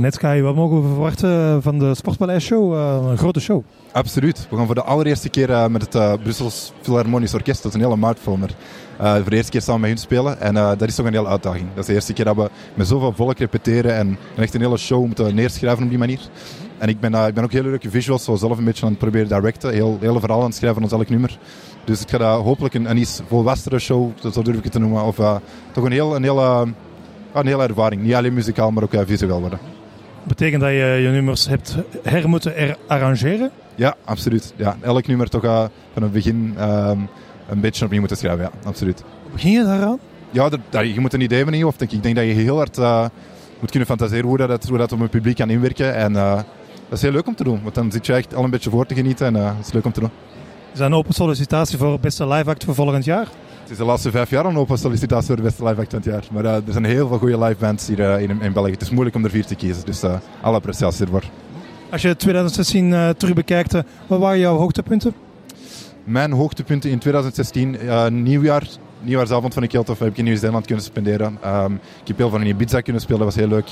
Net Kai, wat mogen we verwachten van de Sportpaleis-show? Uh, een grote show. Absoluut. We gaan voor de allereerste keer uh, met het uh, Brussels Philharmonisch Orkest, dat is een hele maatfilmer, voor de eerste keer samen met hun spelen. En dat is toch een hele uitdaging. Dat is de eerste keer dat we met zoveel volk repeteren en echt een hele show moeten neerschrijven op die manier. En ik ben, ik ben ook heel leuke visuals, zo zelf een beetje aan het proberen directen. Heel, hele verhaal aan het schrijven van ons elk nummer. Dus ik ga hopelijk een, een iets volwassere show, zo durf ik het te noemen. Of toch een, heel, een, hele, een hele ervaring. Niet alleen muzikaal, maar ook visueel worden. Betekent dat je je nummers hebt her moeten arrangeren? Ja, absoluut. Ja, elk nummer toch uh, van het begin um, een beetje opnieuw moeten schrijven. Ja, absoluut. Hoe begin je daaraan? Ja, dat, je moet een idee hebben in je hoofd. Ik denk dat je heel hard uh, moet kunnen fantaseren hoe dat, hoe dat op het publiek kan inwerken. En uh, dat is heel leuk om te doen. Want dan zit je echt al een beetje voor te genieten. En dat is leuk om te doen. Is dat een open sollicitatie voor beste live act voor volgend jaar? Het is de laatste vijf jaar een open sollicitatie voor de beste live act van het jaar. Maar uh, er zijn heel veel goede live bands hier uh, in, in, België. Het is moeilijk om er vier te kiezen. Dus uh, alle appreciatie ervoor. Als je 2016 terug bekijkt, wat waren jouw hoogtepunten? Mijn hoogtepunten in 2016, nieuwjaar, nieuwjaarsavond vond ik heel tof. Heb ik in Nieuw-Zeeland kunnen spenderen. Um, ik heb heel van in Ibiza kunnen spelen, dat was heel leuk.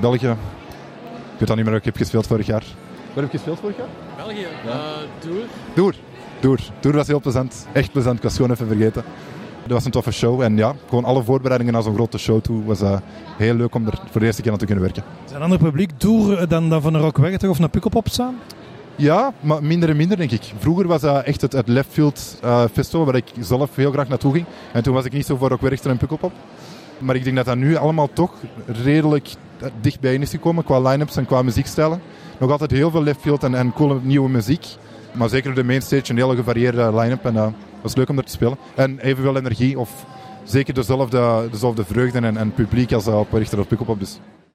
België, ik weet al niet meer waar ik heb gespeeld vorig jaar. Waar heb je gespeeld vorig jaar? België, ja. Doer. Doer. Tour. Tour was heel plezant. Echt plezant. Ik was gewoon even vergeten. Het was een toffe show. En ja, gewoon alle voorbereidingen naar zo'n grote show toe was uh, heel leuk om er voor de eerste keer aan te kunnen werken. Is een ander publiek Tour dan, dan van een Rockwerchter of een Pukkelpop staan? Ja, maar minder en minder denk ik. Vroeger was dat echt het, het Left Field uh, Festival waar ik zelf heel graag naartoe ging. En toen was ik niet zo voor Rockwerchter en Pukkelpop. Maar ik denk dat dat nu allemaal toch redelijk dichtbij is gekomen qua line-ups en qua muziekstijlen. Nog altijd heel veel left field en, en coole nieuwe muziek. Maar zeker de mainstage een hele gevarieerde line-up. En uh, dat was leuk om er te spelen. En evenveel energie of zeker dezelfde, dezelfde vreugde en, en publiek als uh, op Richter of Pukkelpop. Dus